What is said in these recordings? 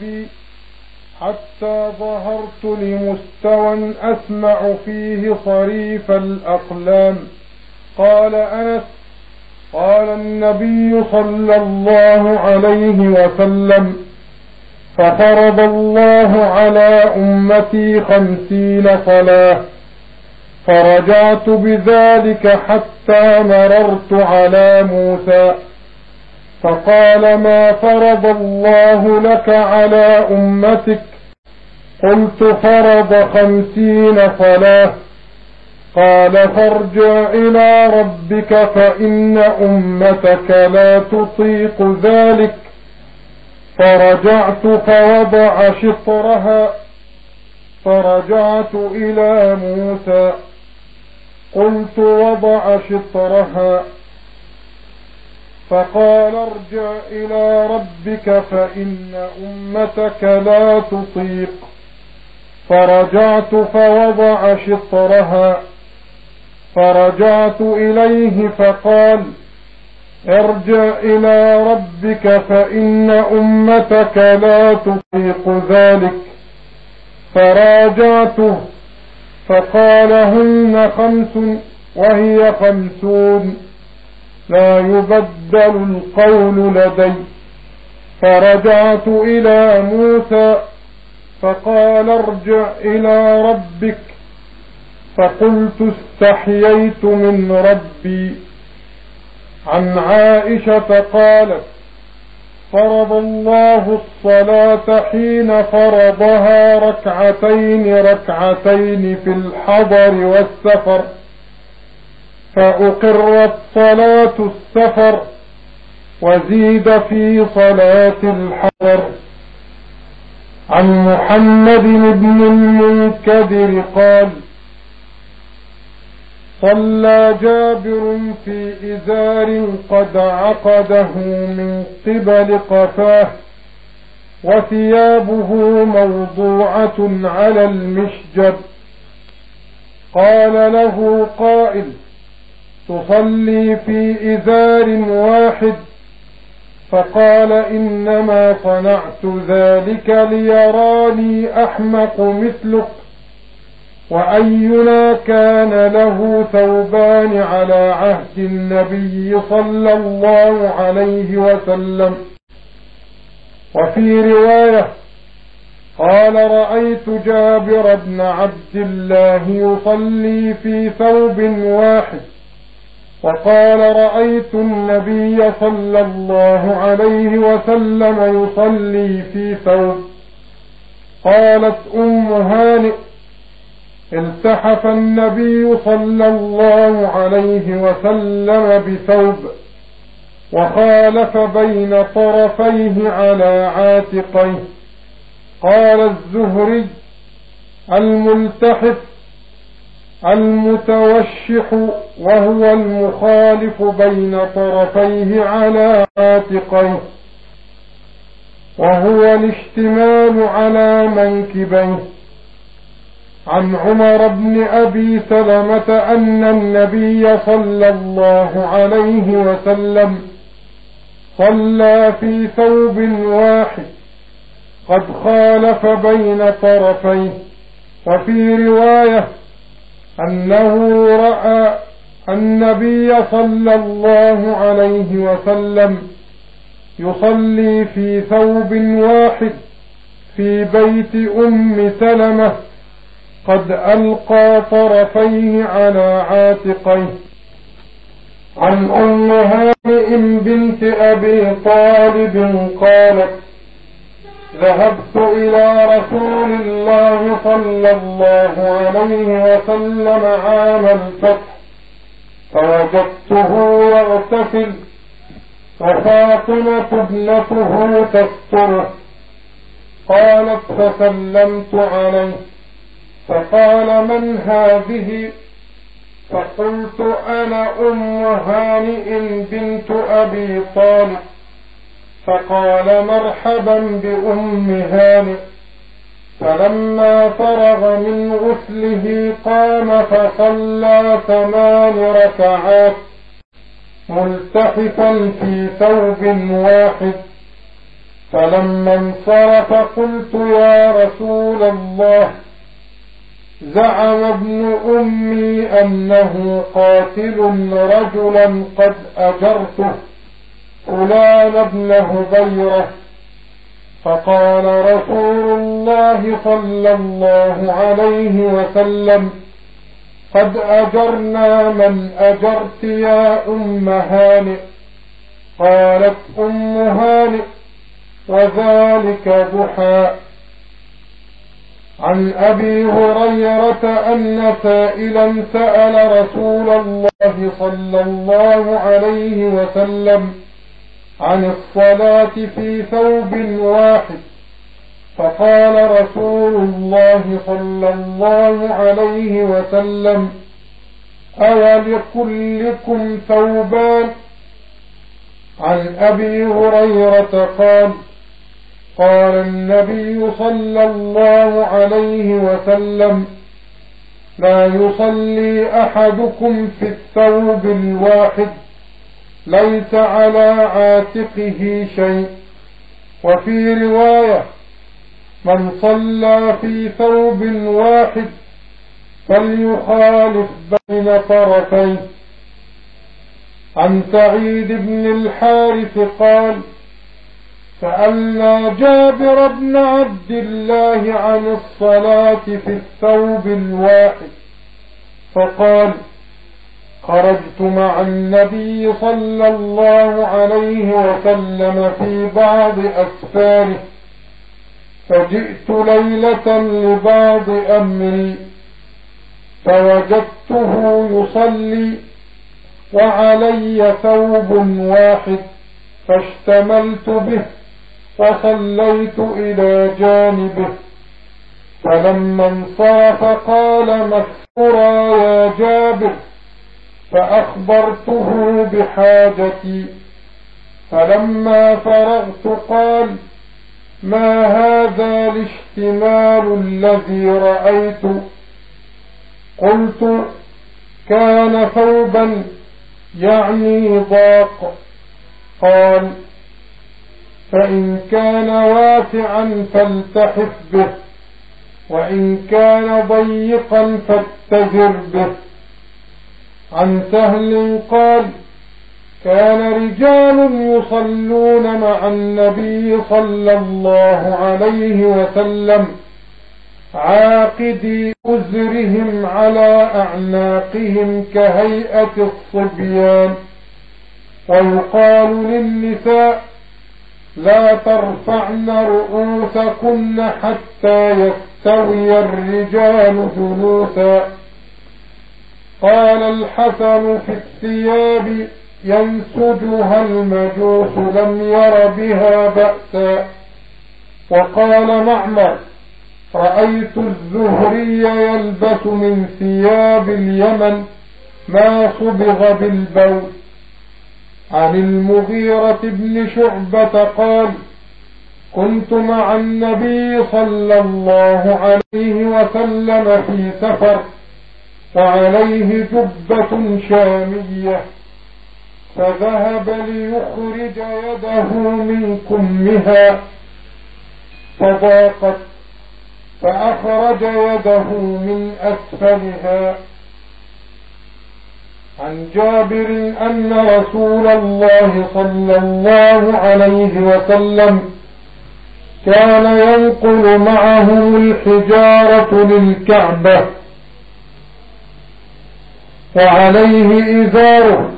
بي حتى ظهرت لمستوى أسمع فيه صريف الأقلام. قال أنس قال النبي صلى الله عليه وسلم ففرض الله على أمتي خمسين صلاة فرجعت بذلك حتى مررت على موسى. فقال ما فرض الله لك على أمتك؟ قلت فرض خمسين صلاة. قال فارجع إلى ربك فإن أمتك لا تطيق ذلك. فرجعت فوضع شطرها. فرجعت إلى موسى. قلت وضع شطرها. فقال ارجع إلى ربك فإن أمتك لا تطيق. فرجعت فوضع شطرها. فرجعت إليه فقال ارجع إلى ربك فإن أمتك لا تطيق ذلك. فراجعته فقال هن خمس وهي خمسون. لا يبدل القول لدي. فرجعت إلى موسى فقال ارجع إلى ربك. فقلت استحييت من ربي. عن عائشة قالت فرض الله الصلاة حين فرضها ركعتين ركعتين في الحضر والسفر. فأقرت صلاة السفر وزيد في صلاة الحضر. عن محمد بن المنكدر قال صلى جابر في إزار قد عقده من قبل قفاه وثيابه موضوعة على المشجب قال له قائل تصلي في إزار واحد. فقال إنما صنعت ذلك ليراني أحمق مثلك. وأينا كان له ثوبان على عهد النبي صلى الله عليه وسلم. وفي رواية قال رأيت جابر بن عبد الله يصلي في ثوب واحد. وقال رأيت النبي صلى الله عليه وسلم يصلي في ثوب. قالت أم هانئ التحف النبي صلى الله عليه وسلم بثوب وخالف بين طرفيه على عاتقيه. قال الزهري الملتحف المتوشح وهو المخالف بين طرفيه على عاتقيه وهو الاشتمال على منكبيه. عن عمر بن أبي سلمة أن النبي صلى الله عليه وسلم صلى في ثوب واحد قد خالف بين طرفيه. وفي رواية أنه رأى النبي صلى الله عليه وسلم يصلي في ثوب واحد في بيت أم سلمة قد ألقى طرفيه على عاتقيه. عن أم هانئ بنت أبي طالب قالت ذهبت إلى رسول الله صلى الله عليه وسلم عام الفتح. فوجدته يغتسل. وفاطمة ابنته تستره. قالت فسلمت عليه. فقال من هذه؟ فقلت أنا أم هانئ بنت أبي طالب. فقال مرحبا بأم هانئ فلما فرغ من غسله قام فصلى ثمان ركعات ملتحفا في ثوب واحد. فلما انصرف قلت يا رسول الله زعم ابن أمي أنه قاتل رجلا قد أجرته. فلان ابن هبيرة فقال رسول الله صلى الله عليه وسلم قد أجرنا من أجرت يا أم هانئ. قالت أم هانئ وذلك ضحى. عن أبي هريرة أن سائلا سأل رسول الله صلى الله عليه وسلم عن الصلاة في ثوب واحد فقال رسول الله صلى الله عليه وسلم أولكلكم ثوبان؟ عن أبي هريرة قال قال النبي صلى الله عليه وسلم لا يصلي أحدكم في الثوب الواحد. ليس على عاتقه شيء. وفي رواية من صلى في ثوب واحد فليخالف بين طرفيه عن سعيد بن الحارث قال سألنا جابر بن عبد الله عن الصلاة في الثوب الواحد. فقال خرجت مع النبي صلى الله عليه وسلم في بعض أسفاره. فجئت ليلة لبعض أمري. فوجدته يصلي وعلي ثوب واحد فاشتملت به فصليت إلى جانبه. فلما انصرف قال مسكرا يا جابر. فأخبرته بحاجتي. فلما فرغت قال ما هذا الاشتمال الذي رأيت؟ قلت كان ثوبا يعني ضاق. قال فإن كان واسعا فالتحف به وإن كان ضيقا فاتجر به. عن سهل قال كان رجال يصلون مع النبي صلى الله عليه وسلم عاقدي أزرهم على أعناقهم كهيئة الصبيان ويقال للنساء لا ترفعن رؤوسكن حتى يستوي الرجال جلوسا قال الحسن في الثياب ينسجها المجوس لم ير بها بأسا. وقال معمر رأيت الزهري يلبس من ثياب اليمن ما صبغ بالبول. عن المغيرة بن شعبة قال كنت مع النبي صلى الله عليه وسلم في سفر. وعليه جبة شامية فذهب ليخرج يده من كمها فضاقت فأخرج يده من أسفلها. عن جابر أن رسول الله صلى الله عليه وسلم كان ينقل معه الحجارة للكعبة. وعليه إزاره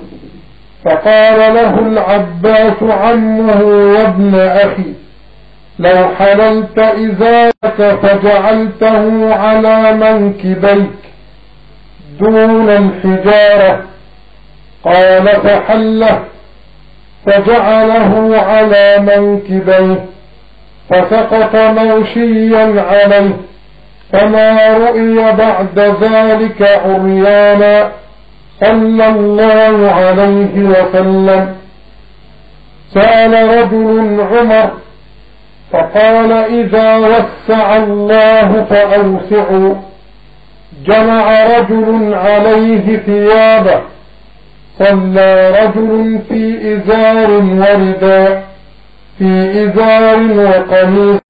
فقال له العباس عمه يا ابن أخي لو حللت إزارك فجعلته على منكبيك دون الحجارة. قال فحله فجعله على منكبيه فسقط موشيا عليه. فما رؤي بعد ذلك عريانا صلى الله عليه وسلم سأل رجل عمر فقال إذا وسع الله فأوسعوا جمع رجل عليه ثيابه صلى رجل في إزار ورداء في إزار وقميص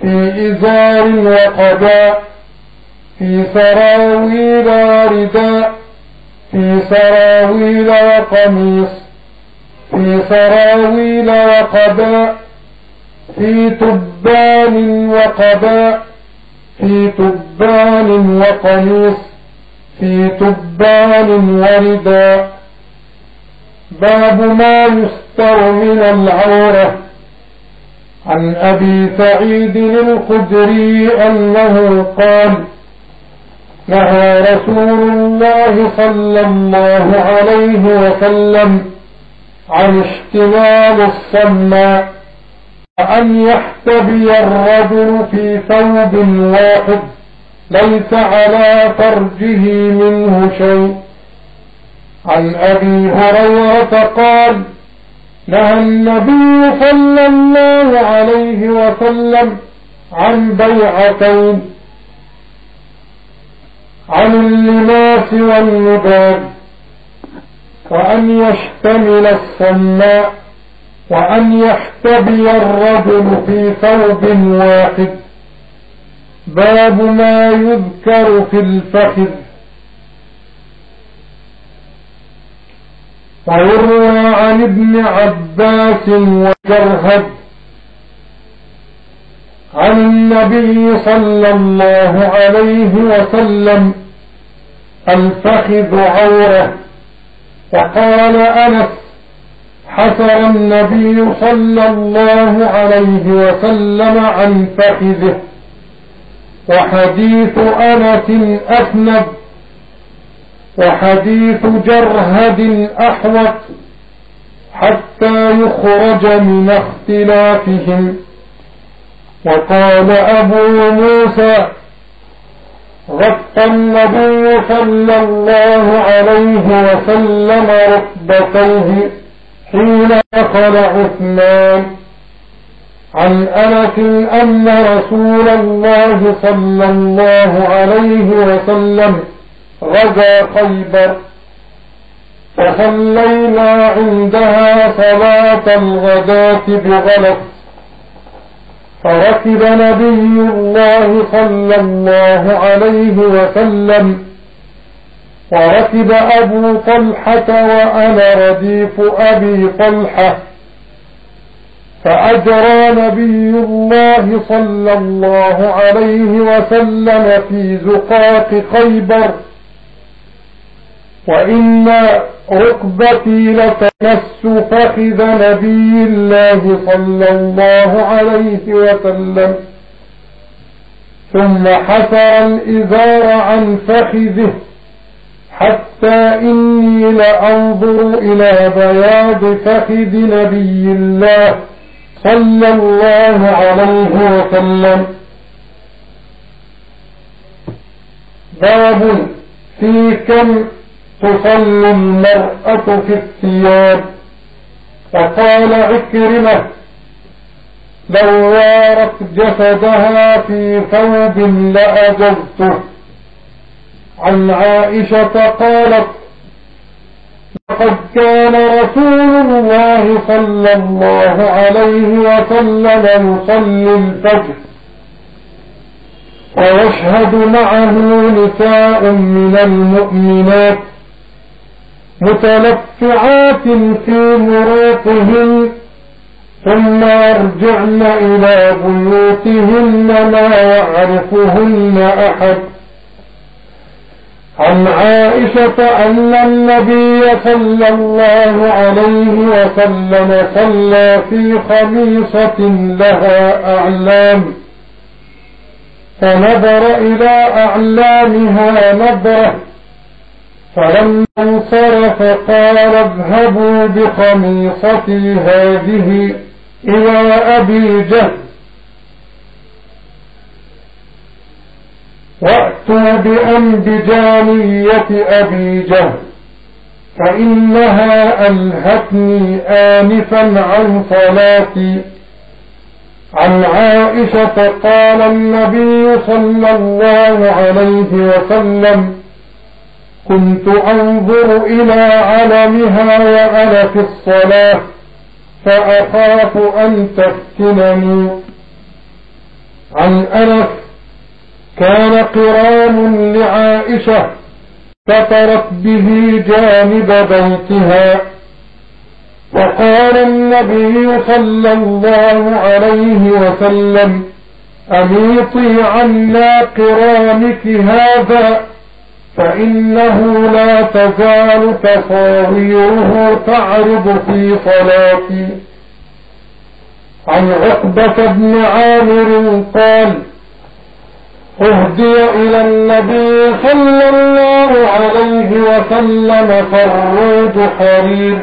في إزار وقباء في سراويل ورداء في سراويل وقميص في سراويل وقباء في تبان وقباء في تبان وقميص في تبان ورداء باب ما يستر من العورة. عن أبي سعيد الخدري أنه قال نهى رسول الله صلى الله عليه وسلم عن اشتمال الصماء أن يحتبي الرجل في ثوب واحد ليس على فرجه منه شيء. عن أبي هريرة قال نهى النبي صلى الله عليه وسلم عن بيعتين عن اللماس والنباب وأن يشتمل الصماء وأن يحتبي الرجل في ثوب واحد. باب ما يذكر في الفخذ. ويروى عن ابن عباس وجرهد عن النبي صلى الله عليه وسلم الفخذ عورة. وقال أنس حسر النبي صلى الله عليه وسلم عن فخذه. وحديث أنس أسند وحديث جرهد أحوط حتى يخرج من اختلافهم. وقال أبو موسى غطى النبي صلى الله عليه وسلم ركبتيه حين دخل عثمان. عن أنس أن رسول الله صلى الله عليه وسلم غزا خيبر. فصلينا عندها صلاة الغداة بغلط. فركب نبي الله صلى الله عليه وسلم. وركب أبو طلحة وأنا رديف أبي طلحة. فأجرى نبي الله صلى الله عليه وسلم في زقاق خيبر. وإن ركبتي لتمس فخذ نبي الله صلى الله عليه وسلم. ثم حسر الإزار عن فخذه. حتى إني لأنظر إلى بياض فخذ نبي الله صلى الله عليه وسلم. باب في كم تصلي المرأة في الثياب. وقال عكرمة لو وارت جسدها في ثوب لأجزته عن عائشة قالت لقد كان رسول الله صلى الله عليه وسلم يصلي الفجر. ويشهد معه نساء من المؤمنات. متلفعات في مروطهن ثم يرجعن إلى بيوتهن ما يعرفهن أحد. عن عائشة أن النبي صلى الله عليه وسلم صلى في خميصة لها أعلام. فنظر إلى أعلامها نظرة فلما انصرف قال اذهبوا بخميصتي هذه إلى أبي جهل. وأتوا بأنبجانية أبي جهل فإنها ألهتني آنفا عن صلاتي. عن عائشة قال النبي صلى الله عليه وسلم كنت أنظر إلى علمها وأنا في الصلاة فأخاف أن تفتنني. عن أنس كان قرام لعائشة سطرت به جانب بيتها. وقال النبي صلى الله عليه وسلم أميطي عنا قرانك هذا؟ فإنه لا تزال تصاويره تعرض في صلاتي عن عقبة بن عامر قال أهدي إلى النبي صلى الله عليه وسلم فرود حرير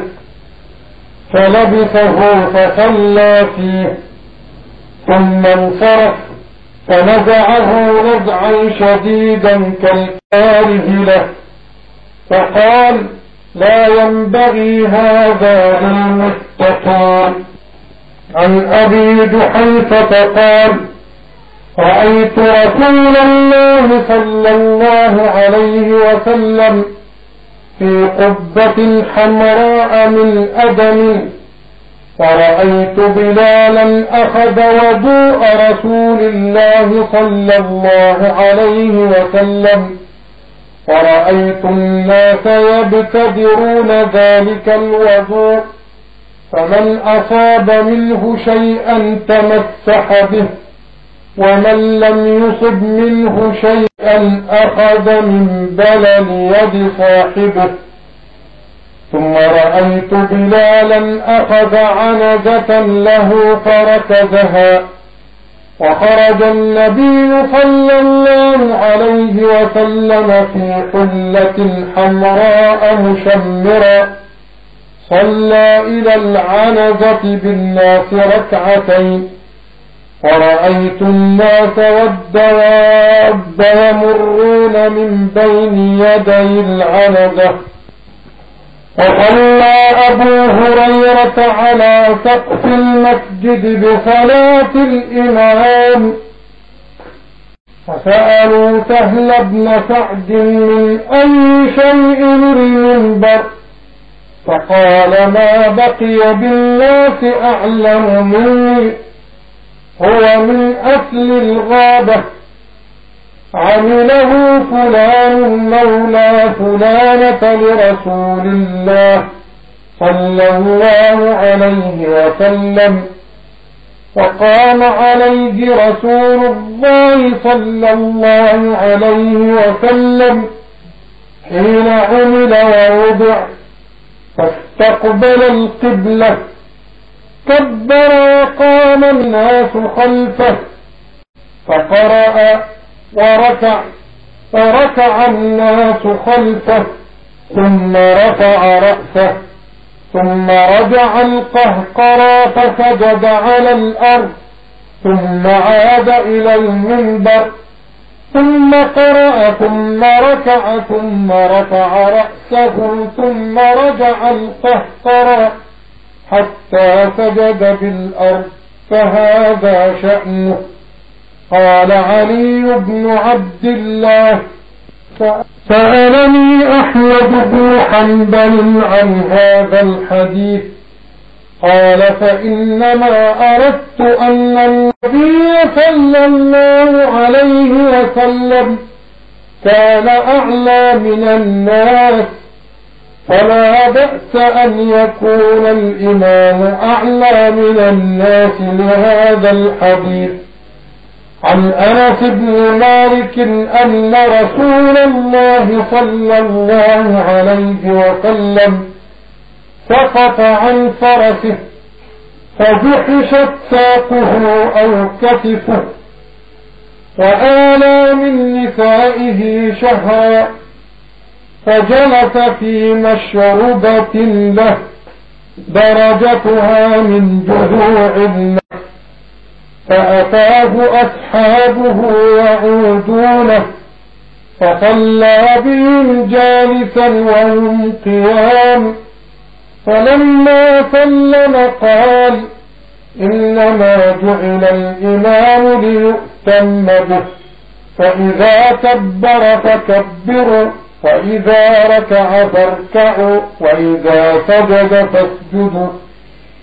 فلبسه فصلى فيه ثم انصرف فنزعه نزعا شديدا كالكاره له. فقال لا ينبغي هذا للمتقين عن أبي جحيفة قال رأيت رسول الله صلى الله عليه وسلم في قبة حمراء من أدم فرأيت بلالا أخذ وضوء رسول الله صلى الله عليه وسلم. ورأيت الناس يبتدرون ذلك الوضوء فمن أصاب منه شيئا تمسح به ومن لم يصب منه شيئا أخذ من بلل يد صاحبه. ثم رأيت بلالا أخذ عنزة له فركزها. وخرج النبي صلى الله عليه وسلم في حلة حمراء مشمرا صلى إلى العنزة بالناس ركعتين. ورأيت الناس والدواب يمرون من بين يدي العنزة. وصلى أبو هريرة على سقف المسجد بصلاة الإمام. فسألوا سهل بن سعد من أي شيء المنبر؟ فقال ما بقي بالناس أعلم مني. هو من أصل الغابة. عمله فلان مولى فلانة لرسول الله صلى الله عليه وسلم وقام عليه رسول الله صلى الله عليه وسلم حين عمل ووضع فاستقبل القبلة كبر وقام الناس خلفه فقرأ وركع فركع الناس خلفه ثم رفع رأسه ثم رجع القهقرى فسجد على الأرض ثم عاد إلى المنبر ثم قرأ ثم ركع ثم رفع رأسه ثم رجع القهقرى حتى سجد بالأرض فهذا شأنه. قال علي بن عبد الله سألني أحمد بن حنبل عن هذا الحديث. قال فإنما أردت أن النبي صلى الله عليه وسلم كان أعلى من الناس فلا بأس أن يكون الإمام أعلى من الناس لهذا الحديث. عن أنس بن مالك أن رسول الله صلى الله عليه وسلم سقط عن فرسه فجحشت ساقه أو كتفه وآلى من نسائه شهرا فجلس في مشربة له درجتها من جذوع فأتاه أصحابه يعودونه فصلى بهم جالسا وهم قيام فلما سلم قال إنما جعل الإمام ليؤتم به فإذا كبر فكبروا وإذا ركع فاركعوا وإذا سجد فاسجدوا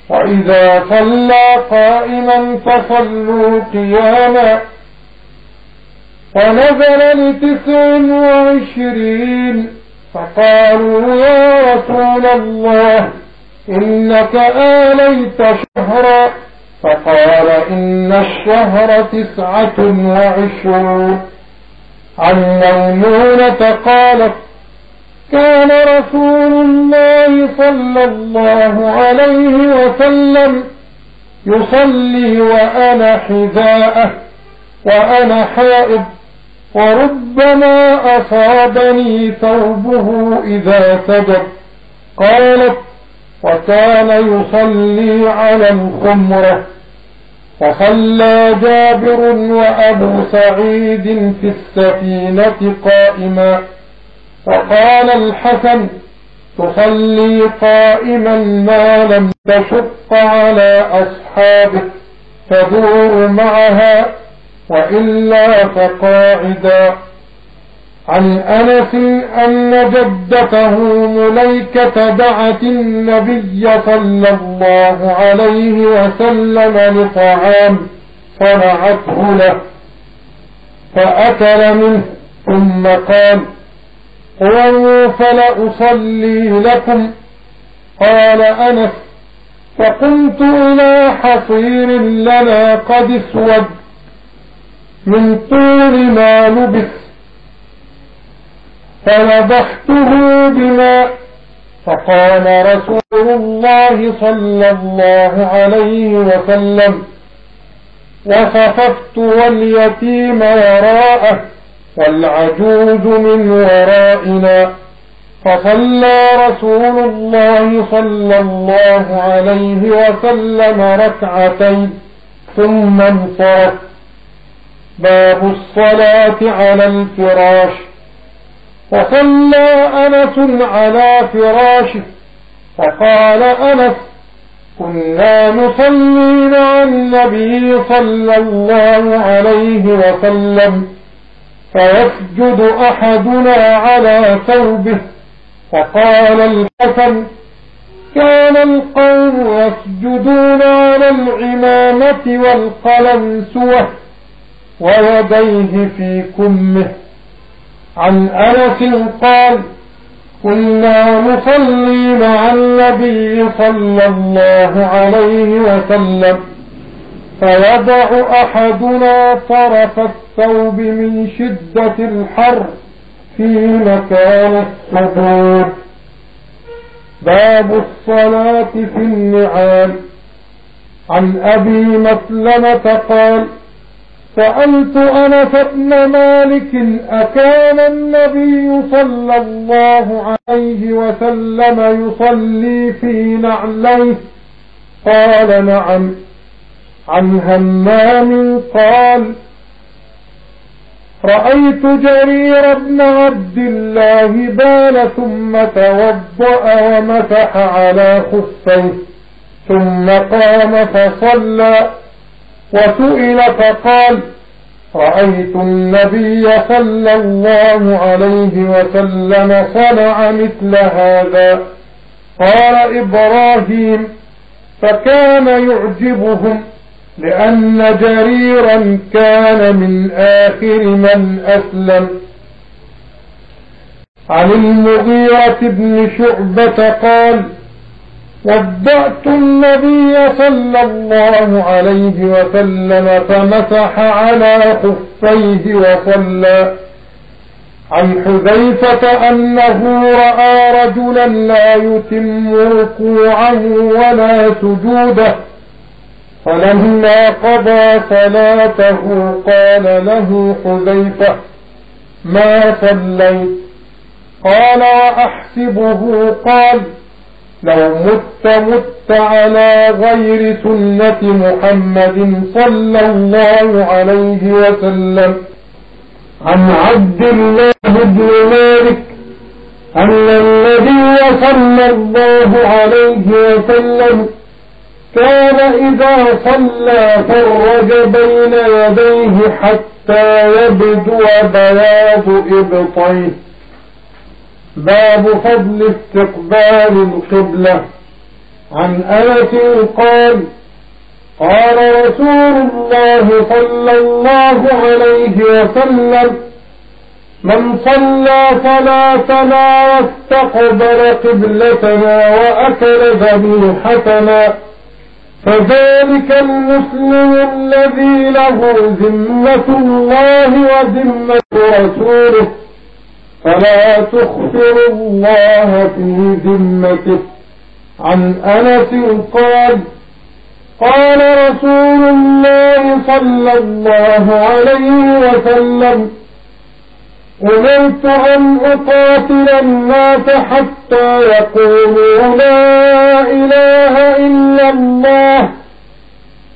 وإذا صلى قائما فصلوا قياما ونزل لتسع وعشرين فقالوا يا رسول الله إنك آليت شهرا فقال إن الشهر تسعة وعشرون عن ميمونة قالت كان رسول الله صلى الله عليه وسلم يصلي وأنا حذاءه وأنا حائض وربما أصابني ثوبه إذا سجد. قالت وكان يصلي على الخمرة. وصلى جابر وأبو سعيد في السفينة قائما. وقال الحسن تصلي قائما ما لم تشق على أصحابه تدور معها وإلا فقاعدا. عن أنس أن جدته مليكة دعت النبي صلى الله عليه وسلم لطعام صنعته له فأكل منه ثم قال قوموا فلأصلي لكم. قال أنس فقمت إلى حصير لنا قد اسود من طول ما لبث فنضحته بماء فقام رسول الله صلى الله عليه وسلم وصففت واليتيم وراءه. والعجوز من ورائنا فصلى رسول الله صلى الله عليه وسلم ركعتين ثم انصرف. باب الصلاة على الفراش. وصلى أنس على فراشه فقال أنس كنا نصلي مع النبي صلى الله عليه وسلم. فيسجد أحدنا على ثوبه فقال الحسن كان القوم يسجدون على العمامة والقلنسوة ويديه في كمه. عن أنس قال كنا نصلي مع النبي صلى الله عليه وسلم. فيضع أحدنا طرف الثوب من شدة الحر في مكان السجود باب الصلاة في النعام عن أبي مسلمة قال سألت أنس بن مالك أكان النبي صلى الله عليه وسلم يصلي في نعليه؟ قال نعم. عن همام قال رأيت جرير بن عبد الله بال ثم توضأ ومسح على خفيه. ثم قام فصلى وسئل فقال رأيت النبي صلى الله عليه وسلم صنع مثل هذا. قال إبراهيم فكان يعجبهم لأن جريرا كان من آخر من أسلم. عن المغيرة بن شعبة قال ودعت النبي صلى الله عليه وسلم فمسح على خفيه وصلى. عن حذيفة أنه رأى رجلا لا يتم ركوعه ولا سجوده فلما قضى صلاته قال له حذيفة ما صليت؟ قال وأحسبه قال لو مت مت على غير سنة محمد صلى الله عليه وسلم. عن عبد الله بن مالك أن النبي صلى الله عليه وسلم كان إذا صلى فرج بين يديه حتى يبدو بياض إبطيه. باب فضل استقبال القبلة. عن أنس قال قال رسول الله صلى الله عليه وسلم من صلى صلاتنا واستقبل قبلتنا وأكل ذبيحتنا. فذلك المسلم الذي له ذمة الله وذمة رسوله. فلا تخفر الله في ذمته. عن أنس قال قال رسول الله صلى الله عليه وسلم أمرت أن أقاتل الناس حتى يقولوا لا إله إلا الله.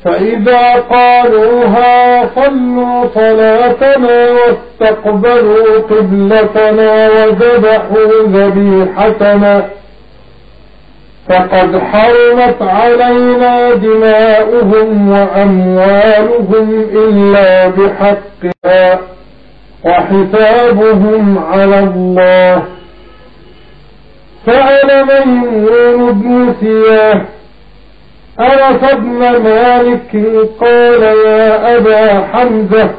فإذا قالوها صلوا صلاتنا واستقبلوا قبلتنا وذبحوا ذبيحتنا. فقد حرمت علينا دماؤهم وأموالهم إلا بحقها. وحسابهم على الله سأل ميمون بن سياه أنس بن مالك قال يا أبا حمزة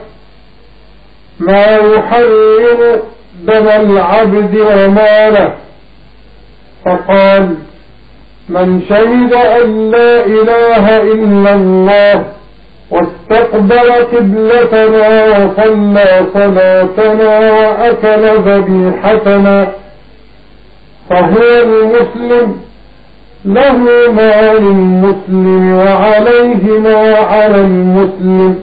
ما يحرم دم العبد وماله فقال من شهد أن لا إله إلا الله واستقبل قبلتنا وصلى صلاتنا وأكل ذبيحتنا. فهو المسلم له ما للمسلم وعليه ما على المسلم.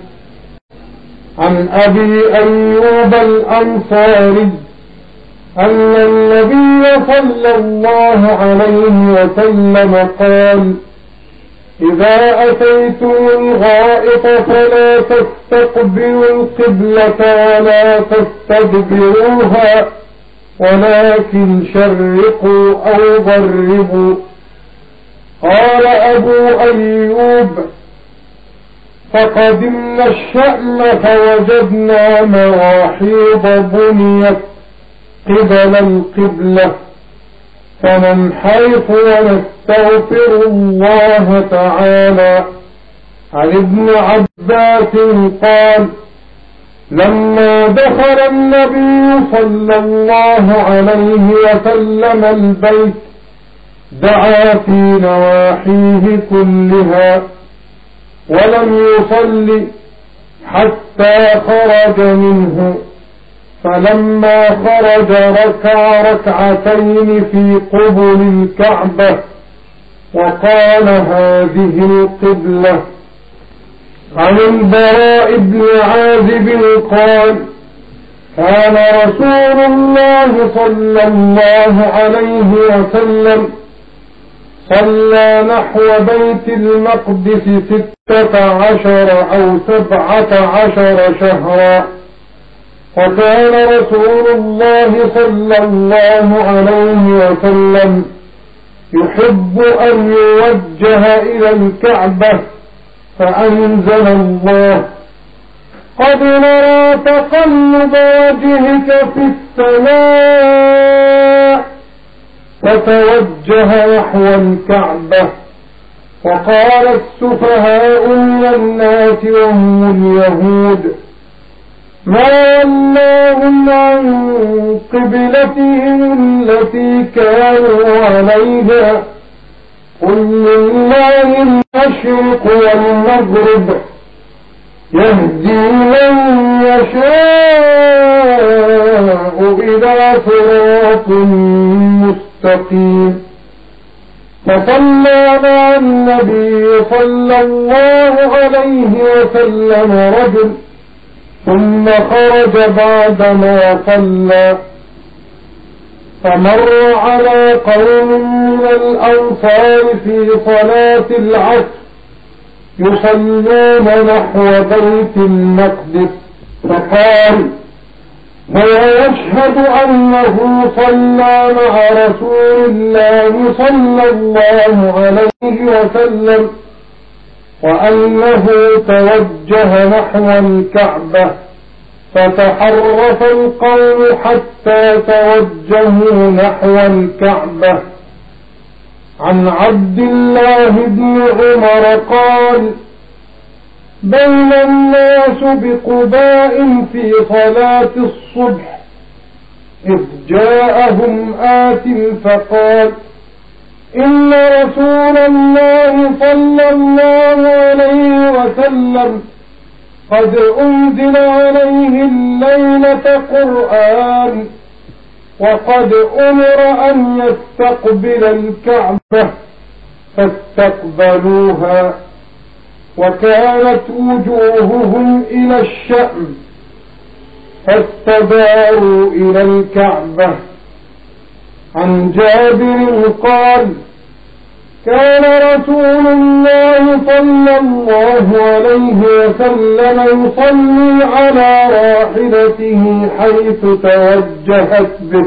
عن أبي أيوب الأنصاري أن النبي صلى الله عليه وسلم قال إذا أتيتم الغائط فلا تستقبلوا القبلة ولا تستدبروها ولكن شرقوا أو غربوا. قال أبو أيوب فقدمنا الشأم فوجدنا مواحيض بنيت قبل القبلة. فننحرف ونستغفر الله تعالى عن ابن عباس قال لما دخل النبي صلى الله عليه وسلم البيت دعا في نواحيه كلها ولم يصل حتى خرج منه. فلما خرج ركع ركعتين في قبل الكعبة وقال هذه القبلة. عن البراء بن عازب قال كان رسول الله صلى الله عليه وسلم صلى نحو بيت المقدس ستة عشر أو سبعة عشر شهرا. وكان رسول الله صلى الله عليه وسلم يحب أن يوجه إلى الكعبة فأنزل الله. قد نرى تقلب وجهك في السماء. فتوجه نحو الكعبة. وقال السفهاء من الناس وهم اليهود. ولاهم عن قبلتهم التي كانوا عليها. قل لله المشرق والمغرب. يهدي من يشاء إلى صراط مستقيم. فصلى مع النبي صلى الله عليه وسلم رجل. ثم خرج بعدما صلى. فمر على قوم من الأنصار في صلاة العصر يصلون نحو بيت المقدس. فقال هو يشهد أنه صلى مع رسول الله صلى الله عليه وسلم وأنه توجه نحو الكعبة فتحرف القوم حتى توجهوا نحو الكعبة. عن عبد الله بن عمر قال بين الناس بقباء في صلاة الصبح إذ جاءهم آت فقال إن رسول الله صلى الله عليه وسلم قد أنزل عليه الليلة قرآن وقد أمر أن يستقبل الكعبة فاستقبلوها وكانت وجوههم إلى الشأم فاستداروا إلى الكعبة عن جابر قال كان رسول الله صلى الله عليه وسلم يصلي على راحلته حيث توجهت به.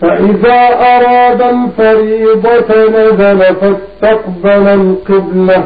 فإذا أراد الفريضة نزل فاستقبل القبلة.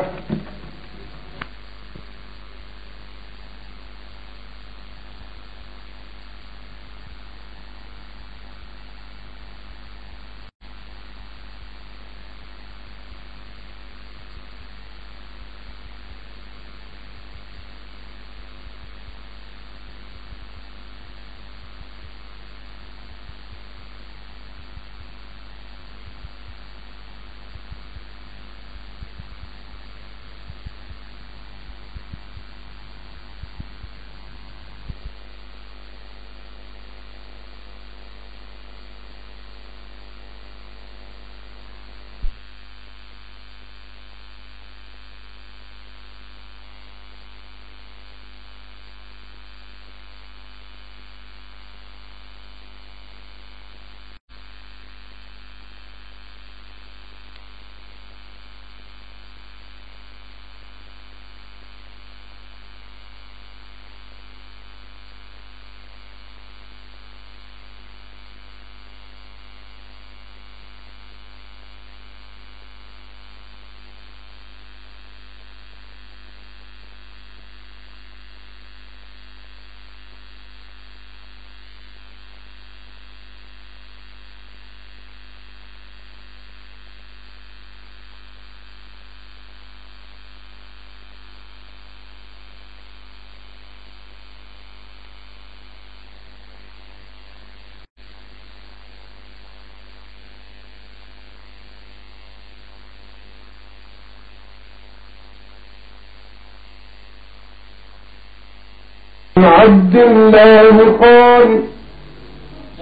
عبد الله قال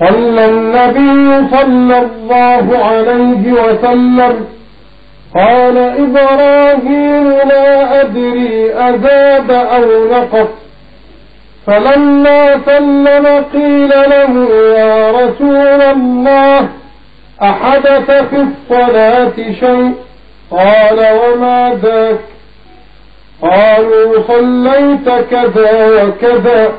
صلى النبي صلى الله عليه وسلم قال إبراهيم لا أدري أزاد أو نقص فلما سلم قيل له يا رسول الله أحدث في الصلاة شيء قال وما ذاك قالوا صليت كذا وكذا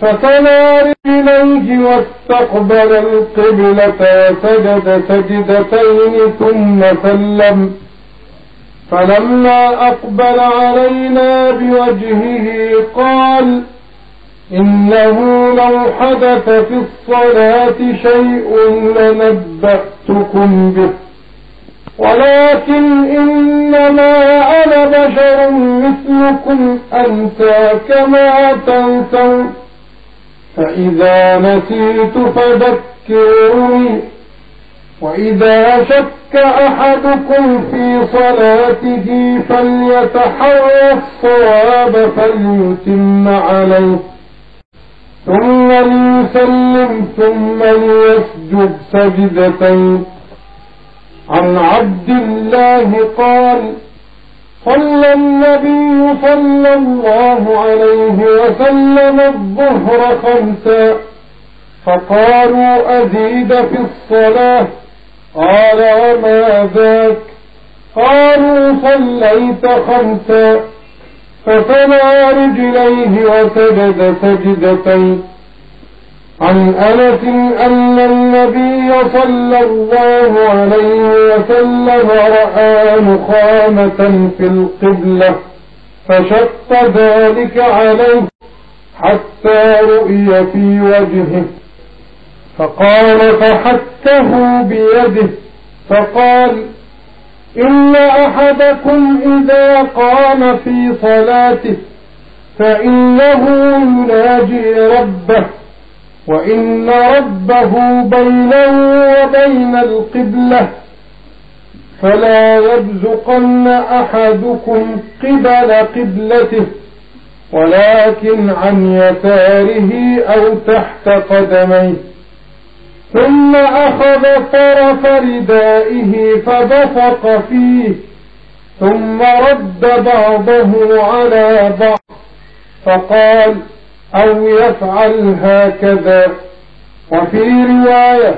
فتلا رجليه واستقبل القبلة وسجد سجدتين ثم سلم. فلما أقبل علينا بوجهه قال إنه لو حدث في الصلاة شيء لنبأتكم به. ولكن إنما أنا بشر مثلكم أنسى كما تنسون فإذا نسيت فذكروني. وإذا شك أحدكم في صلاته فليتحرى الصواب فليتم عليه. ثم ليسلم ثم ليسجد سجدتين. عن عبد الله قال صلى النبي صلى الله عليه وسلم الظهر خمسا. فقالوا أزيد في الصلاة؟ قال وما ذاك؟ قالوا صليت خمسا. فثنى رجليه وسجد سجدتين. عن أنس أن النبي صلى الله عليه وسلم رأى نخامة في القبلة فشق ذلك عليه حتى رؤي في وجهه. فقال فحكه بيده فقال إن أحدكم إذا قام في صلاته فإنه يناجي ربه. وإن ربه بينه وبين القبلة فلا يبزقن أحدكم قبل قبلته ولكن عن يساره أو تحت قدميه. ثم أخذ طرف ردائه فبصق فيه ثم رد بعضه على بعض فقال أو يفعل هكذا. وفي رواية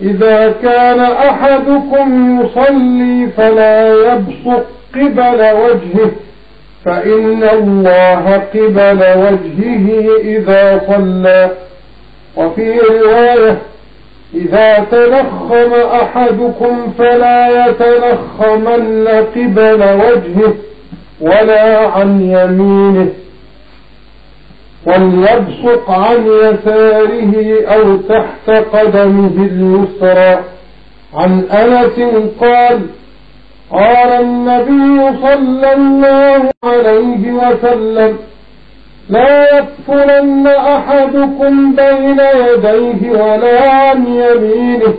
إذا كان أحدكم يصلي فلا يبصق قبل وجهه فإن الله قبل وجهه إذا صلى. وفي رواية إذا تنخم أحدكم فلا يتنخمن قبل وجهه ولا عن يمينه. وليبصق عن يساره أو تحت قدمه اليسرى عن أنس قال قال النبي صلى الله عليه وسلم لا يدخلن أحدكم بين يديه ولا عن يمينه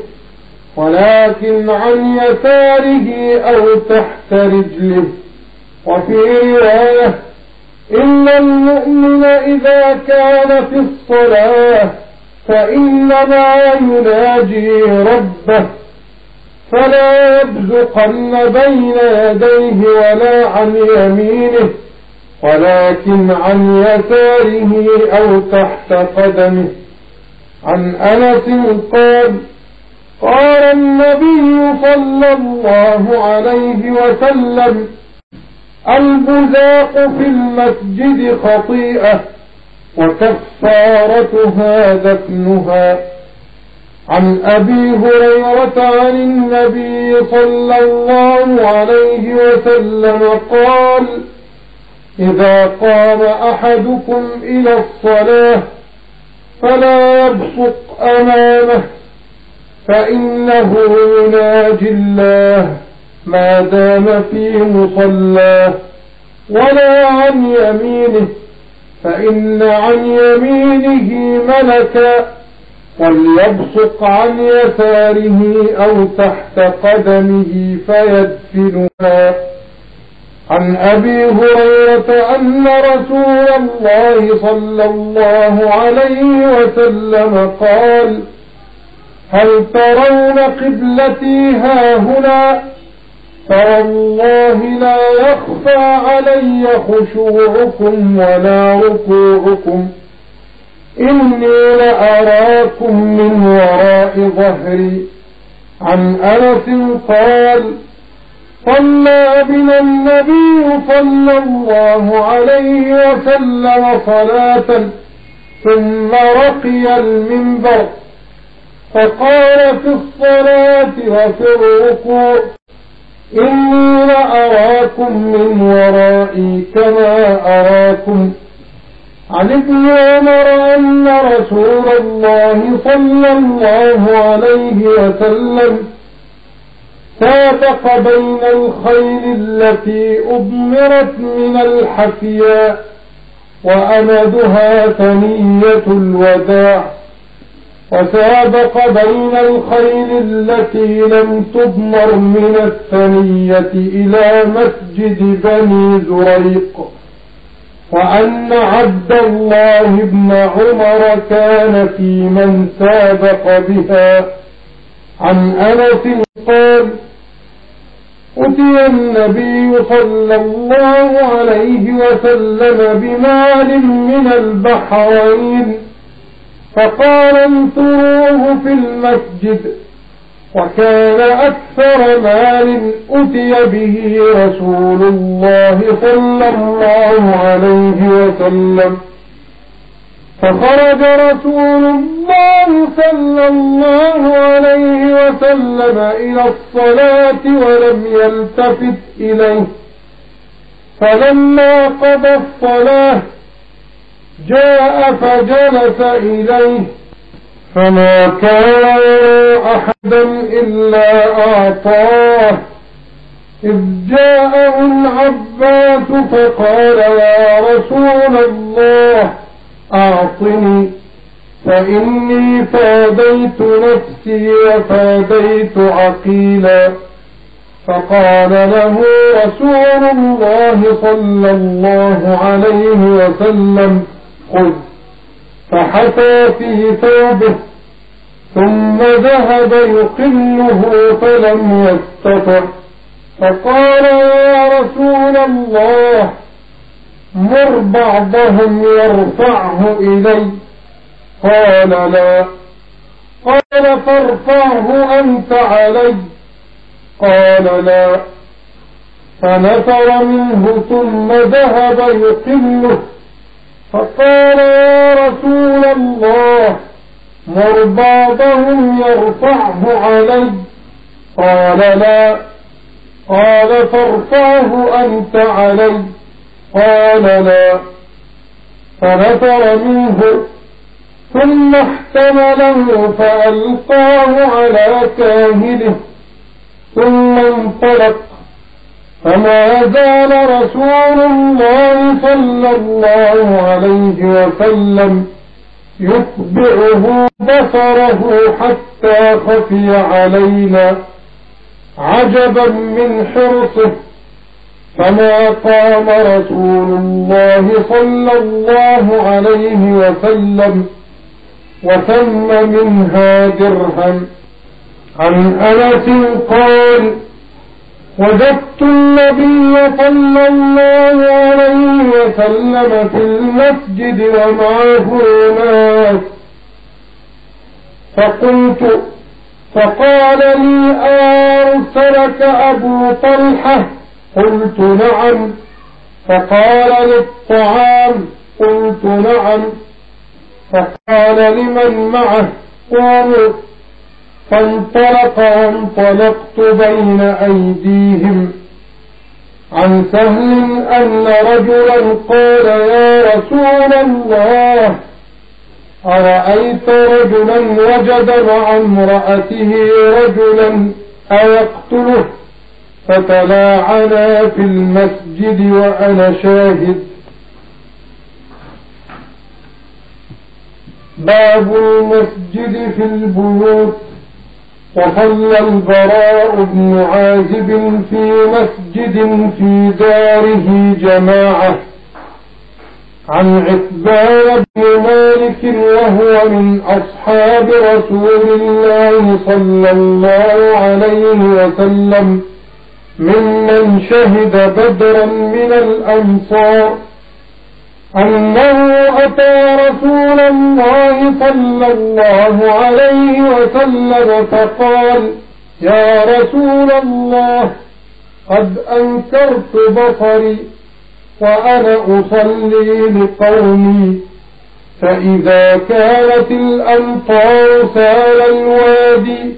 ولكن عن يساره أو تحت رجله. وفي رواية إن المؤمن إذا كان في الصلاة فإنما يناجي ربه فلا يبزقن بين يديه ولا عن يمينه ولكن عن يساره أو تحت قدمه عن أنس قال قال النبي صلى الله عليه وسلم البزاق في المسجد خطيئة وكفارتها دفنها عن أبي هريرة عن النبي صلى الله عليه وسلم قال إذا قام أحدكم إلى الصلاة فلا يبصق أمامه فإنه يناجي الله. ما دام في مصلاه ولا عن يمينه فإن عن يمينه ملكا وليبصق عن يساره أو تحت قدمه فيدفنها. عن أبي هريرة أن رسول الله صلى الله عليه وسلم قال هل ترون قبلتي ها هنا فوالله لا يخفى علي خشوعكم ولا ركوعكم إني لأراكم من وراء ظهري عن أنس قال صلى بنا النبي صلى الله عليه وسلم صلاة ثم رقي المنبر فقال في الصلاة وفي الركوع إني لأراكم من ورائي كما أراكم. عن ابن عمر أن رسول الله صلى الله عليه وسلم. سابق بين الخيل التي أضمرت من الحفياء وأمدها ثنية الوداع. وسابق بين الخيل التي لم تضمر من الثنية إلى مسجد بني زريق. وأن عبد الله بن عمر كان في من سابق بها. عن أنس قال أتي النبي صلى الله عليه وسلم بمال من البحرين. فقال انثروه في المسجد وكان أكثر مال أتي به رسول الله صلى الله عليه وسلم. فخرج رسول الله صلى الله عليه وسلم إلى الصلاة ولم يلتفت إليه. فلما قضى الصلاة جاء فجلس إليه فما كان أحدا إلا أعطاه. إذ جاءه العباس فقال يا رسول الله أعطني فإني فاديت نفسي وفاديت عقيلا. فقال له رسول الله صلى الله عليه وسلم خذ فحثى في ثوبه ثم ذهب يقله فلم يستطع فقال يا رسول الله مر بعضهم يرفعه إلي قال لا قال فارفعه أنت علي قال لا فنفر منه ثم ذهب يقله فقال يا رسول الله مر بعضهم يرفعه علي. قال لا قال فارفعه أنت علي. قال لا. فنفر منه ثم احتمله فألقاه على كاهله. ثم انطلق فما زال رسول الله صلى الله عليه وسلم يتبعه بصره حتى خفي علينا عجبا من حرصه فما قام رسول الله صلى الله عليه وسلم وثم منها درهم عن أنس قال وجدت النبي صلى الله عليه وسلم في المسجد ومعه ناس فقلت فقال لي أرسلك أبو طلحة؟ قلت نعم. فقال للطعام؟ قلت نعم. فقال لمن معه؟ قالوا فانطلق وانطلقت بين أيديهم. عن سهل أن رجلا قال يا رسول الله أرأيت رجلا وجد مع امرأته رجلا أيقتله؟ فتلاعنا في المسجد وأنا شاهد. باب المسجد في البيوت. وصلى البراء بن عازب في مسجد في داره جماعة عن عتبان بن مالك وهو من أصحاب رسول الله صلى الله عليه وسلم ممن شهد بدرا من الأنصار أنه أتى رسول الله صلى الله عليه وسلم فقال يا رسول الله قد أنكرت بصري وأنا أصلي لقومي فإذا كانت الأمطار سال الوادي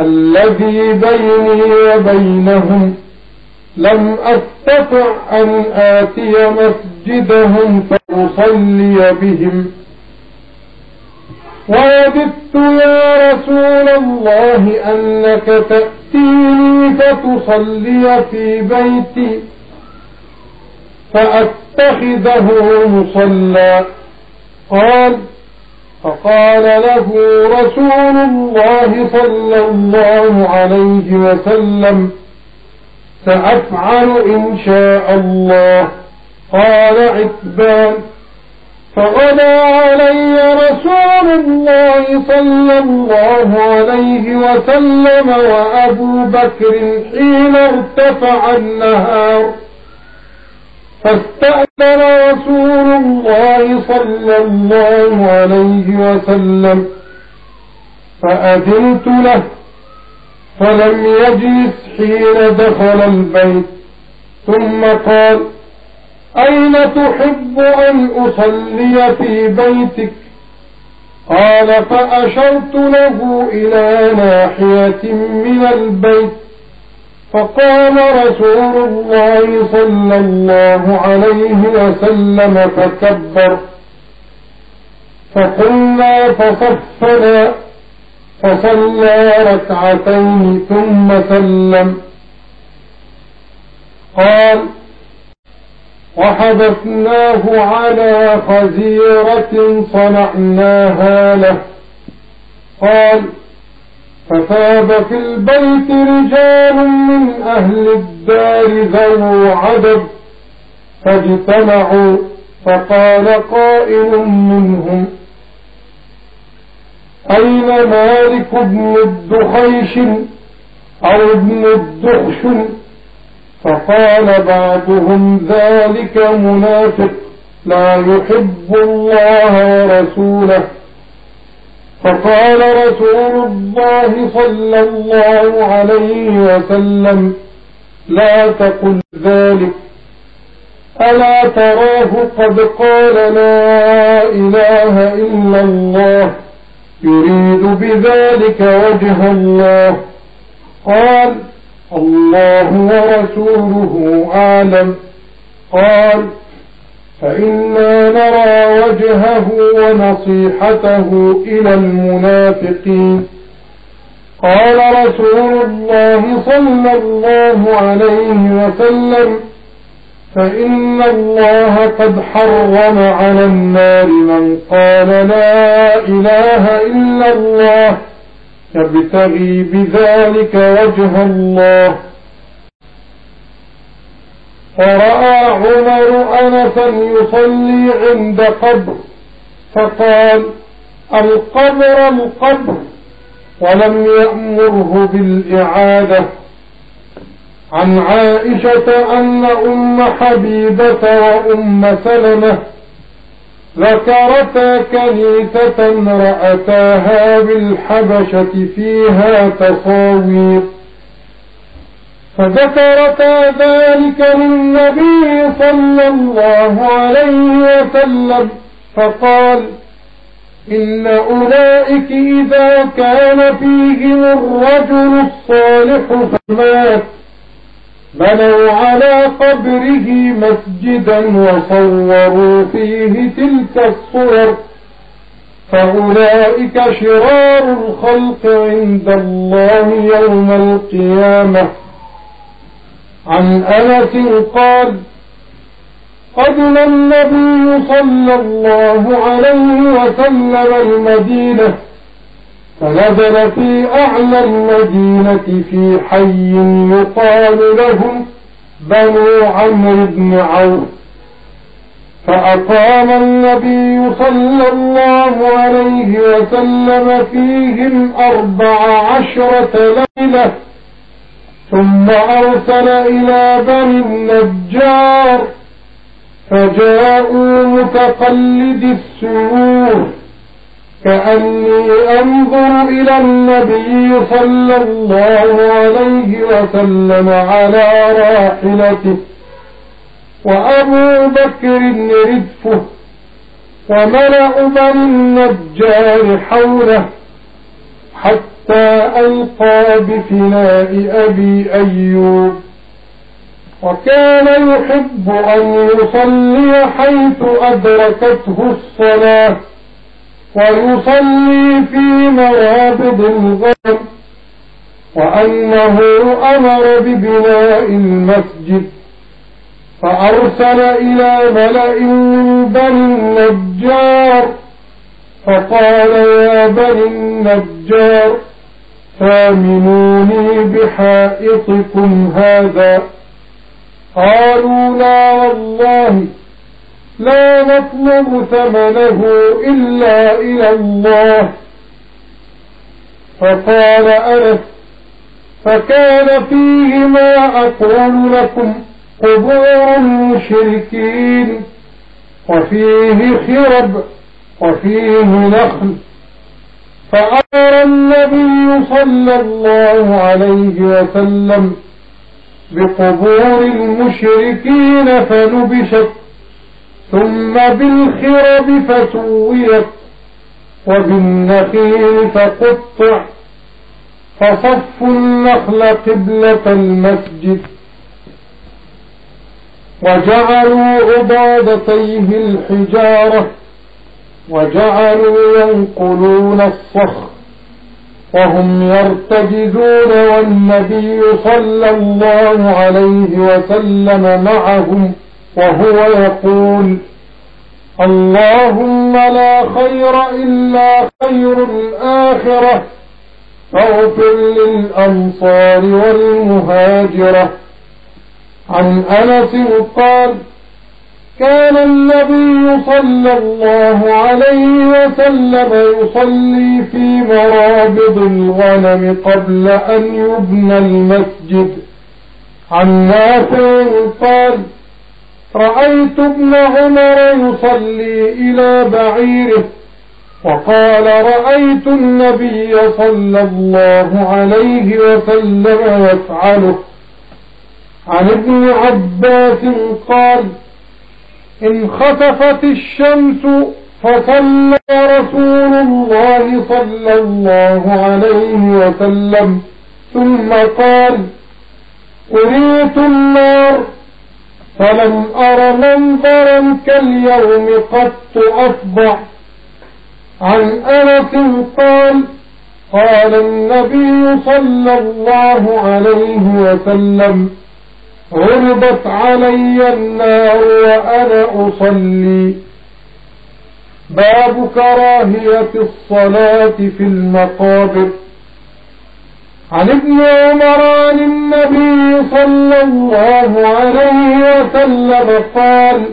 الذي بيني وبينهم لم أستطع أن آتي مسجدهم فأصلي بهم. ووددت يا رسول الله أنك تأتيني فتصلي في بيتي. فأتخذه مصلى. قال فقال له رسول الله صلى الله عليه وسلم سأفعل إن شاء الله. قال عتبان فغدا علي رسول الله صلى الله عليه وسلم وأبو بكر حين ارتفع النهار. فاستأذن رسول الله صلى الله عليه وسلم فأذنت له فلم يجلس حين دخل البيت. ثم قال أين تحب أن أصلي في بيتك؟ قال فأشرت له إلى ناحية من البيت. فقام رسول الله صلى الله عليه وسلم فكبر. فقلنا فصفنا فصلى ركعتين ثم سلم. قال وحدثناه على خزيرة صنعناها له. قال فثاب في البيت رجال من أهل الدار ذو عدد فاجتمعوا فقال قائل منهم أين مالك بن الدخيش أو ابن الدخش؟ فقال بعضهم ذلك منافق لا يحب الله ورسوله. فقال رسول الله صلى الله عليه وسلم لا تقل ذلك. ألا تراه قد قال لا إله إلا الله؟ يريد بذلك وجه الله. قال الله ورسوله أعلم. قال فإنا نرى وجهه ونصيحته إلى المنافقين. قال رسول الله صلى الله عليه وسلم فإن الله قد حرم على النار من قال لا إله إلا الله يبتغي بذلك وجه الله. فرأى عمر أنسا يصلي عند قبر فقال القبر القبر ولم يأمره بالإعادة. عن عائشة أن أم حبيبة وأم سلمة ذكرتا كنيسة رأتاها بالحبشة فيها تصاوير. فذكرتا ذلك للنبي صلى الله عليه وسلم فقال إن أولئك إذا كان فيهم الرجل الصالح فمات. بنوا على قبره مسجدا وصوروا فيه تلك الصور. فأولئك شرار الخلق عند الله يوم القيامة. عن أنس قال قدم النبي صلى الله عليه وسلم المدينة فنزل في أعلى المدينة في حي يقال لهم بنو عمرو بن عوف. فأقام النبي صلى الله عليه وسلم فيهم أربع عشرة ليلة ثم أرسل إلى بني النجار فجاءوا متقلد السيوف كأني أنظر إلى النبي صلى الله عليه وسلم على راحلته وأبو بكر ردفه وملأ بني النجار حوله حتى ألقى بفناء أبي أيوب وكان يحب أن يصلي حيث أدركته الصلاة ويصلي في مرابض الغرب وأنه أمر ببناء المسجد فأرسل إلى ملأ من بني النجار فقال يا بني النجار ثامنوني بحائطكم هذا. قالوا لا والله لا نطلب ثمنه إلا إلى الله. فقال أنس فكان فيه ما أقول لكم قبور المشركين وفيه خرب وفيه نخل. فأمر النبي صلى الله عليه وسلم بقبور المشركين فنبشت ثم بالخرب فسويت وبالنخيل فقطع فصف النخل قبلة المسجد وجعلوا عبادتيه الحجارة وجعلوا ينقلون الصخر وهم يرتجزون والنبي صلى الله عليه وسلم معهم وهو يقول اللهم لا خير إلا خير الآخرة فاغفر للأنصار والمهاجرة. عن أنس قال كان النبي صلى الله عليه وسلم يصلي في مرابض الغنم قبل أن يبنى المسجد. عن نافع قال رأيت ابن عمر يصلي إلى بعيره وقال رأيت النبي صلى الله عليه وسلم يفعله. عن ابن عباس قال انخسفت الشمس فصلى رسول الله صلى الله عليه وسلم. ثم قال أريت النار فلم أر منظرا كاليوم قط أفضع. عن أنس قال قال النبي صلى الله عليه وسلم عرضت علي النار وأنا أصلي. باب كراهية الصلاة في المقابر. عن ابن عمر عن النبي صلى الله عليه وسلم قال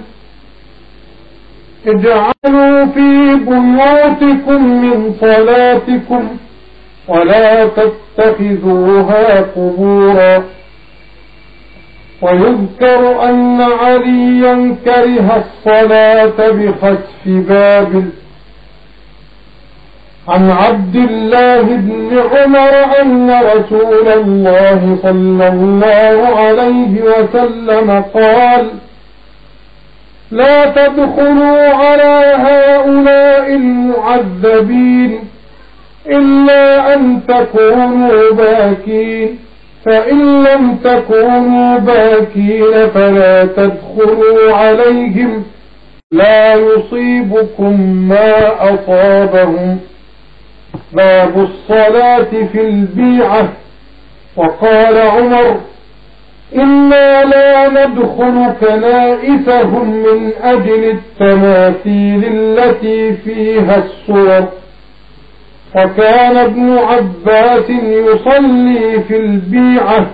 اجعلوا في بيوتكم من صلاتكم ولا تتخذوها قبورا. ويذكر أن عليا كره الصلاة بخسف بابل عن عبد الله بن عمر أن رسول الله صلى الله عليه وسلم قال لا تدخلوا على هؤلاء المعذبين إلا أن تكونوا باكين فإن لم تكونوا باكين فلا تدخلوا عليهم لا يصيبكم ما أصابهم. باب الصلاة في البيعة. وقال عمر إنا لا ندخل كنائسهم من أجل التماثيل التي فيها الصور. وكان ابن عباس يصلي في البيعة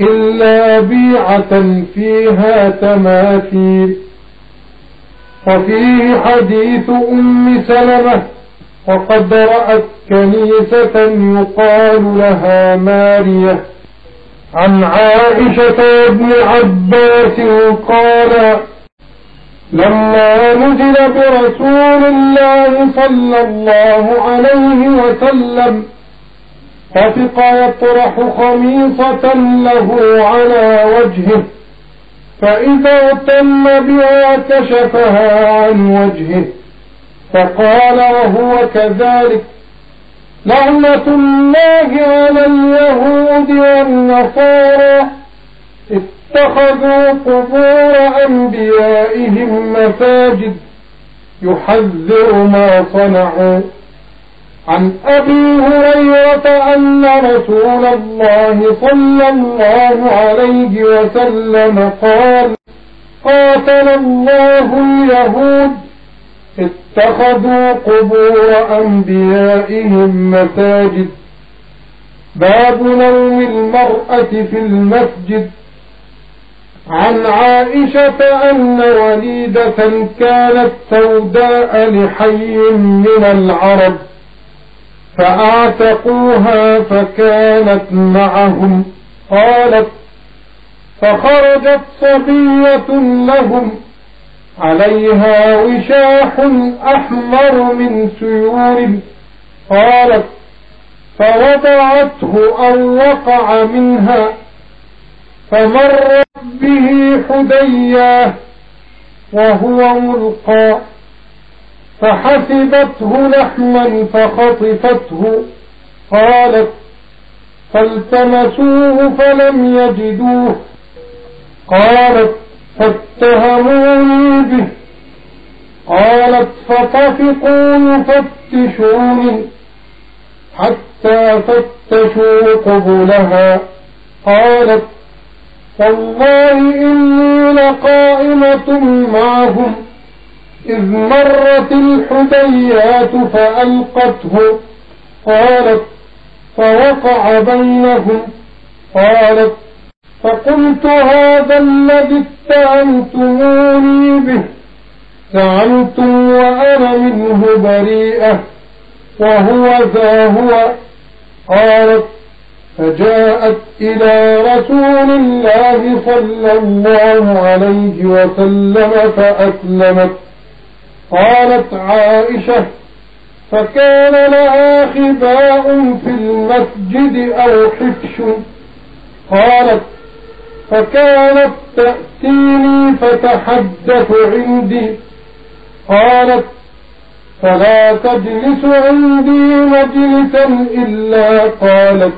إلا بيعة فيها تماثيل. وفيه حديث أم سلمة وقد رأت كنيسة يقال لها مارية. عن عائشة وابن عباس قال لما نزل برسول الله صلى الله عليه وسلم طفق يطرح خميصة له على وجهه فإذا تم بها كشفها عن وجهه. فقال وهو كذلك لعنة الله على اليهود والنصارى اتخذوا قبور أنبيائهم مساجد يحذر ما صنعوا عن أبي هريرة أن رسول الله صلى الله عليه وسلم قال قاتل الله اليهود اتخذوا قبور أنبيائهم مساجد. باب نوم المرأة في المسجد. عن عائشة أن وليدة كانت سوداء لحي من العرب فأعتقوها فكانت معهم. قالت فخرجت صبية لهم. عليها وشاح أحمر من سيور قالت فوضعته أو وقع منها فمرت به حدياه وهو ملقى فحسبته لحما فخطفته قالت فالتمسوه فلم يجدوه قالت فاتهموني به. قالت فطفقوا يفتشوني حتى فتشوا قبلها. قالت والله إني لقائمة معهم. إذ مرت الحديات فألقته. قالت فوقع بينهم. قالت فقلت هذا الذي اتهمتموني به. زعمتم وأنا منه بريئة. وهو ذا هو. قالت فجاءت إلى رسول الله صلى الله عليه وسلم فأسلمت. قالت عائشة فكان لها خباء في المسجد أو حفش. قالت فكانت تأتيني فتحدث عندي. قالت فلا تجلس عندي مجلسا إلا قالت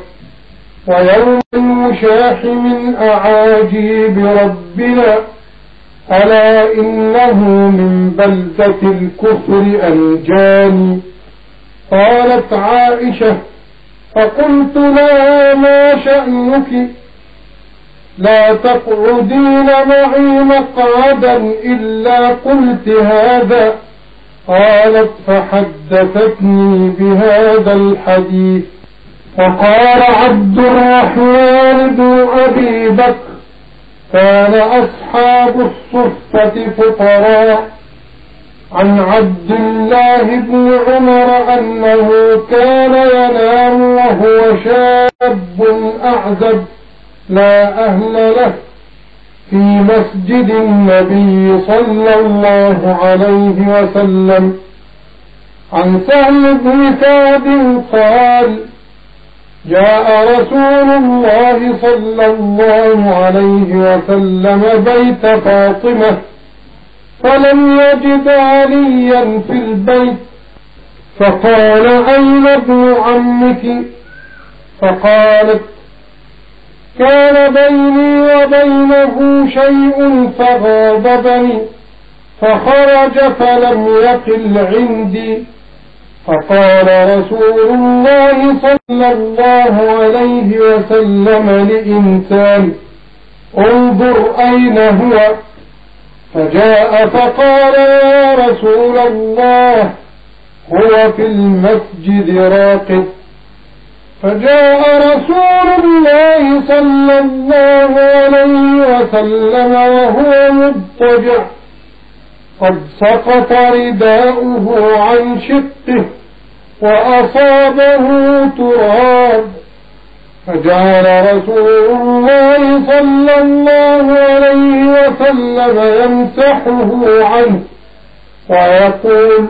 ويوم المشاح من أعاجيب ربنا ألا إنه من بلدة الكفر أنجاني قالت عائشة فقلت لها ما شأنك؟ لا تقعدين معي مقعدا إلا قلت هذا. قالت فحدثتني بهذا الحديث. وقال عبد الرحمن بن أبي بكر كان أصحاب الصفة فقراء. عن عبد الله بن عمر أنه كان ينام وهو شاب أعزب. لا أهل له في مسجد النبي صلى الله عليه وسلم. عن سهل بن سعد قال جاء رسول الله صلى الله عليه وسلم بيت فاطمة فلم يجد عليا في البيت. فقال أين ابن عمك؟ فقالت كان بيني وبينه شيء فغاضبني فخرج فلم يقل عندي. فقال رسول الله صلى الله عليه وسلم لإنسان انظر أين هو؟ فجاء فقال يا رسول الله هو في المسجد راقد. فجاء رسول الله صلى الله عليه وسلم وهو مضطجع. قد سقط رداؤه عن شقه وأصابه تراب. فجعل رسول الله صلى الله عليه وسلم يمسحه عنه ويقول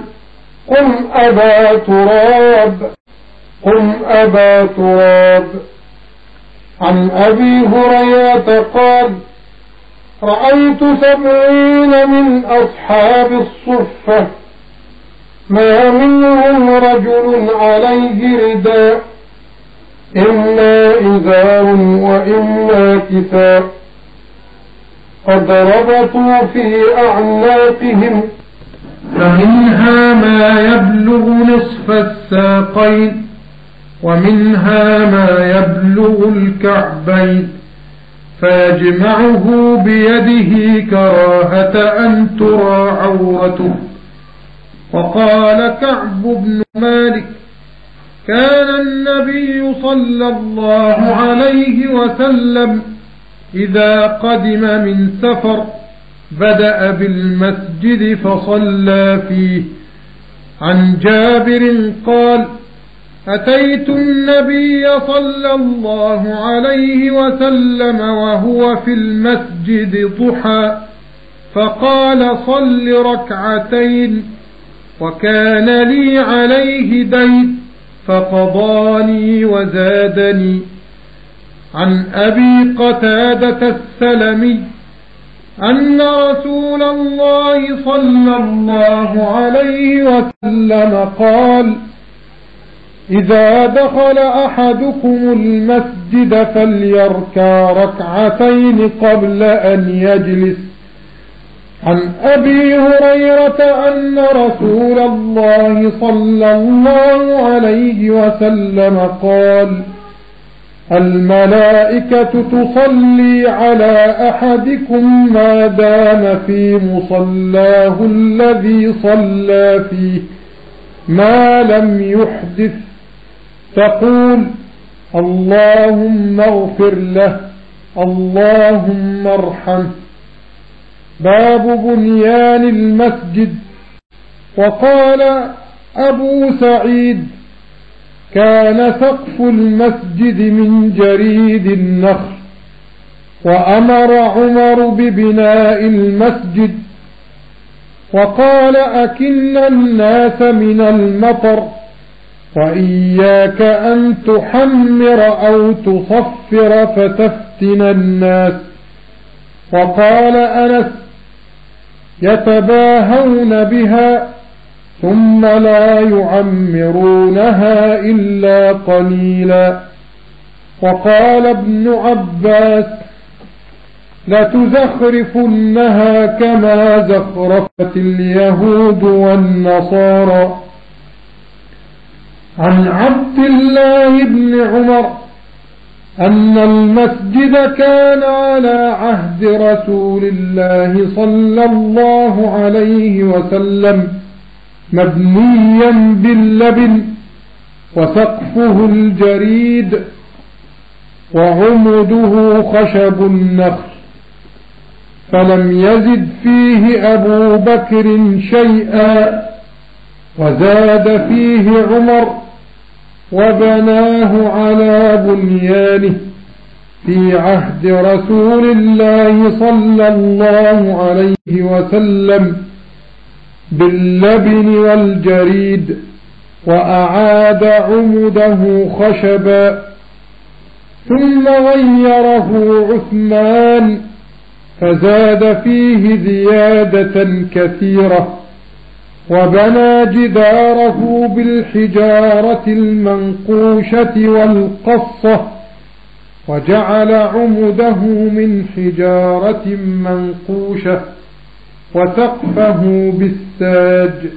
قم أبا تراب. قم أبا تراب عن أبي هريرة قال رأيت سبعين من أصحاب الصفة. ما منهم رجل عليه رداء إما إزار وإما كتاب قد ربطوا في أعناقهم. فمنها ما يبلغ نصف الساقين ومنها ما يبلغ الكعبين فيجمعه بيده كراهة أن ترى عورته. وقال كعب بن مالك كان النبي صلى الله عليه وسلم إذا قدم من سفر بدأ بالمسجد فصلى فيه. عن جابر قال أتيت النبي صلى الله عليه وسلم وهو في المسجد ضحى فقال صل ركعتين وكان لي عليه دين فقضاني وزادني. عن أبي قتادة السلمي أن رسول الله صلى الله عليه وسلم قال إذا دخل أحدكم المسجد فليركع ركعتين قبل أن يجلس. عن أبي هريرة أن رسول الله صلى الله عليه وسلم قال الملائكة تصلي على أحدكم ما دام في مصلاه الذي صلى فيه ما لم يحدث تقول اللهم اغفر له اللهم ارحمه. باب بنيان المسجد. وقال أبو سعيد كان سقف المسجد من جريد النخل وأمر عمر ببناء المسجد. وقال أكن الناس من المطر. وإياك أن تحمر أو تصفر فتفتن الناس. وقال أنس يتباهون بها ثم لا يعمرونها إلا قليلا. وقال ابن عباس لتزخرفنها كما زخرفت اليهود والنصارى. عن عبد الله بن عمر أن المسجد كان على عهد رسول الله صلى الله عليه وسلم مبنيا باللبن وسقفه الجريد وعمده خشب النخل فلم يزد فيه أبو بكر شيئا وزاد فيه عمر وبناه على بنيانه في عهد رسول الله صلى الله عليه وسلم باللبن والجريد وأعاد عمده خشبا ثم غيره عثمان فزاد فيه زيادة كثيرة. وبنى جداره بالحجارة المنقوشة والقصة وجعل عمده من حجارة منقوشة وسقفه بالساج.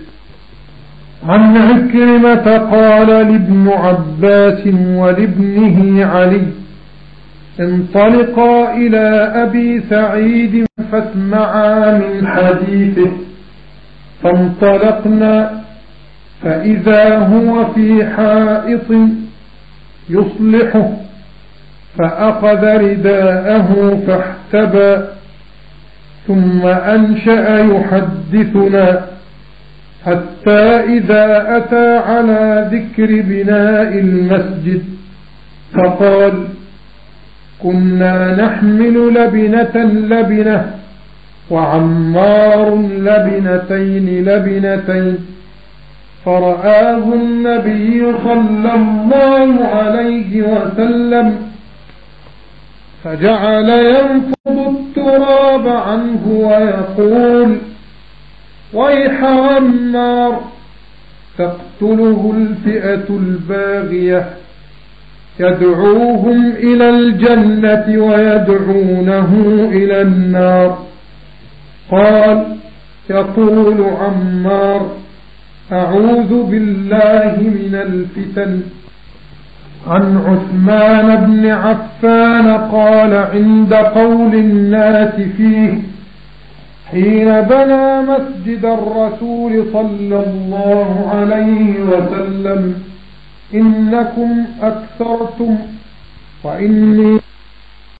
عن عكرمة قال لابن عباس ولابنه علي انطلقا إلى أبي سعيد فاسمعا من حديثه. فانطلقنا فإذا هو في حائط يصلحه فأخذ رداءه فاحتبى ثم أنشأ يحدثنا حتى إذا أتى على ذكر بناء المسجد فقال كنا نحمل لبنة لبنة وعمار لبنتين لبنتين فرآه النبي صلى الله عليه وسلم فجعل ينفض التراب عنه ويقول ويح عمار تقتله الفئة الباغية يدعوهم إلى الجنة ويدعونه إلى النار. قال يقول عمار أعوذ بالله من الفتن عن عثمان بن عفان قال عند قول الناس فيه حين بنى مسجد الرسول صلى الله عليه وسلم إنكم أكثرتم وإني